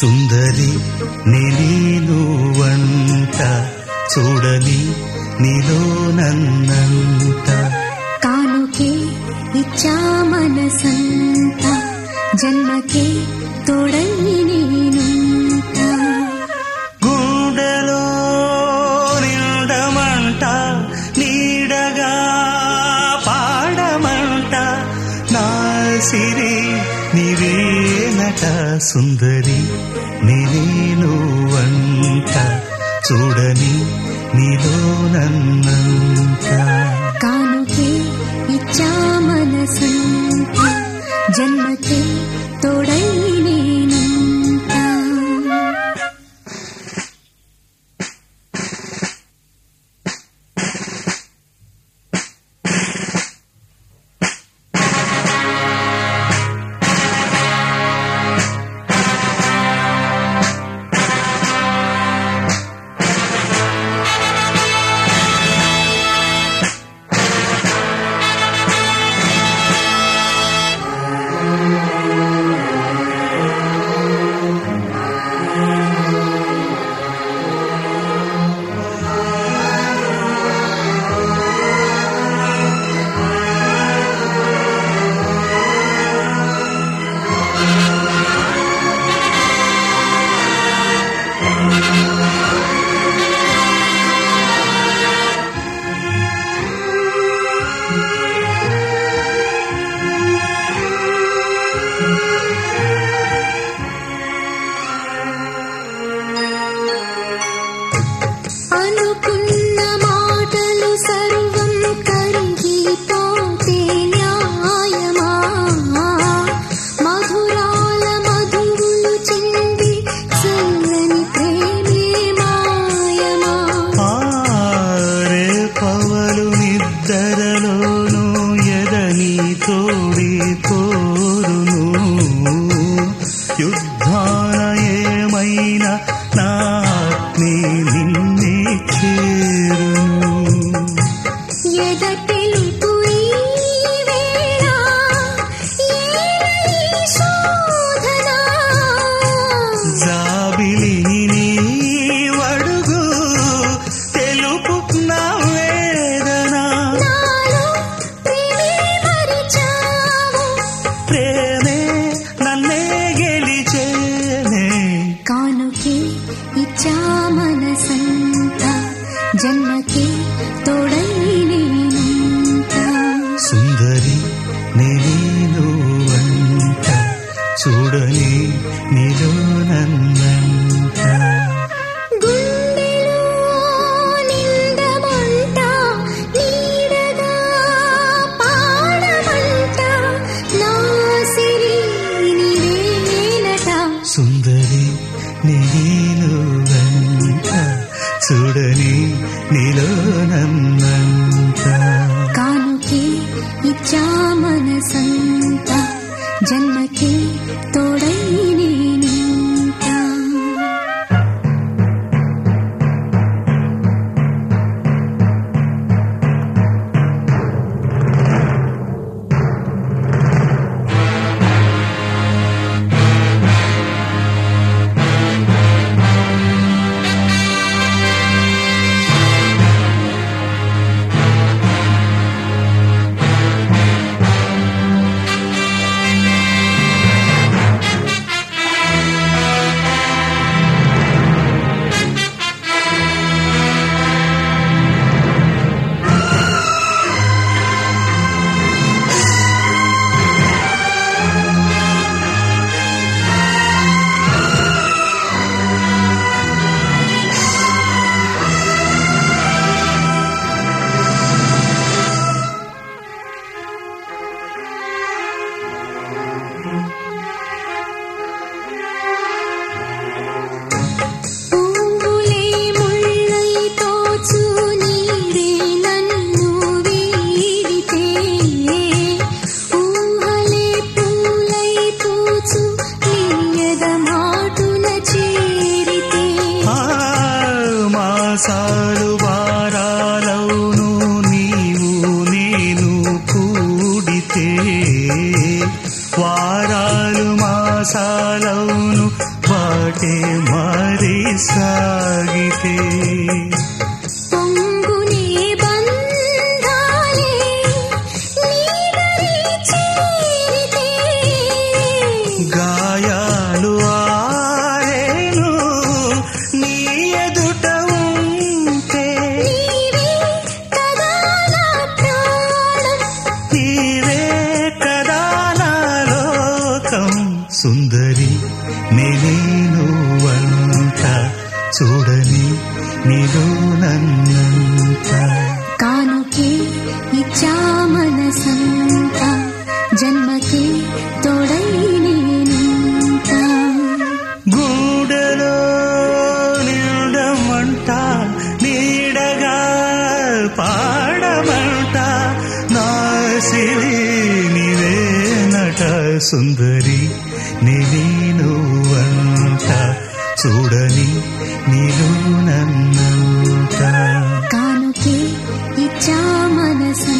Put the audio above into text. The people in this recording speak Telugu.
సుందరి నిలీనువంట చూడని నీలో నన్నంత. కానుకే ఇచ్చా మనసంత జన్మకే తోడై నేను సుందరి నేనే నువ్వన్న നീ చూడని నీలో నన్నంత. సుందరి నేను అంత जन्म की तो వారాలు मा सले మరి సాగితే సుందరి నేను అంత చూడని నీలో నన్నంత. కానుకి ఇచ్చా మనసు